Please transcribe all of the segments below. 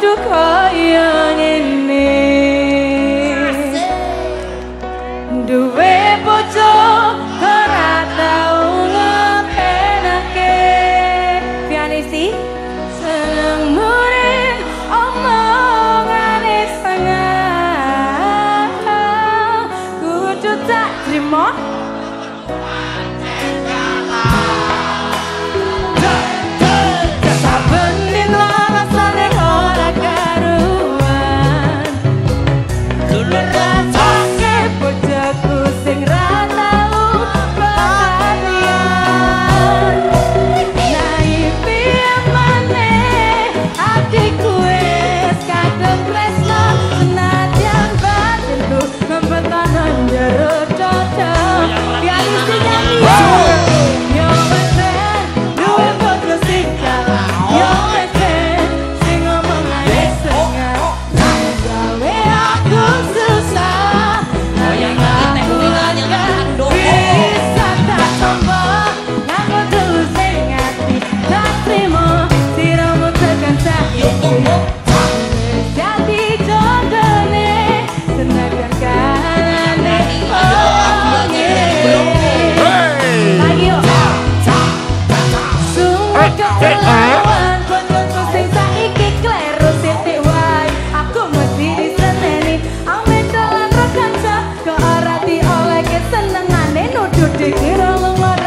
dukaya Ser alamados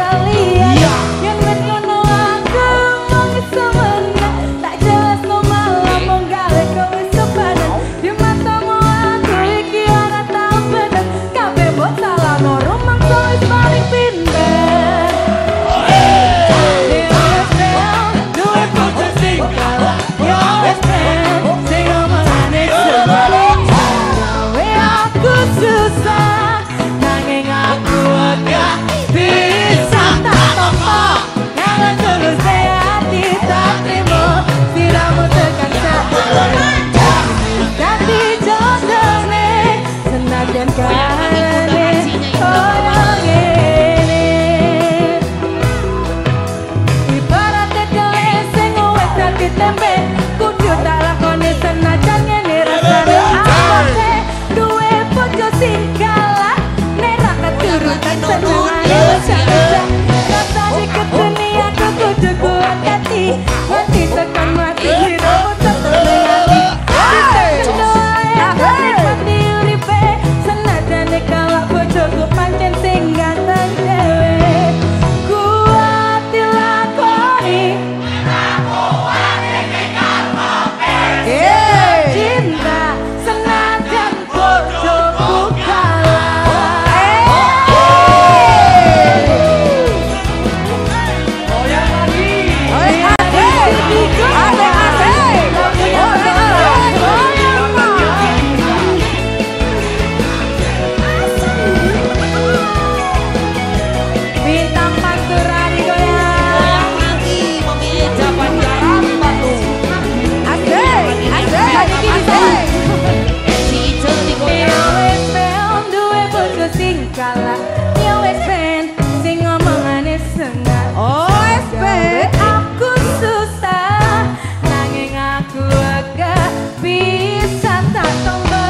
kalah. Yo wes ben sing ngomongane sengat Oh wes ben aku susah. Nanging aku aga bisa tak tombo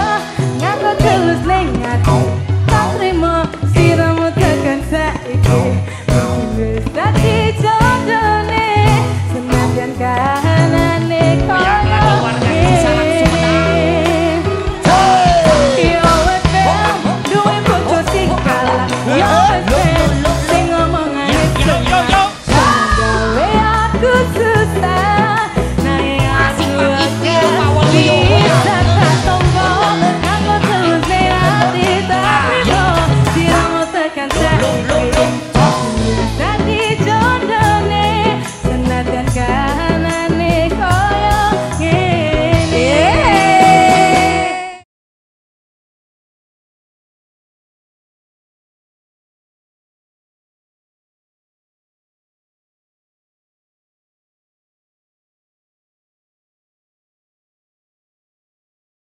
ngaku tulus ning ati Tak terima siramu tekan saiki. Tapi wes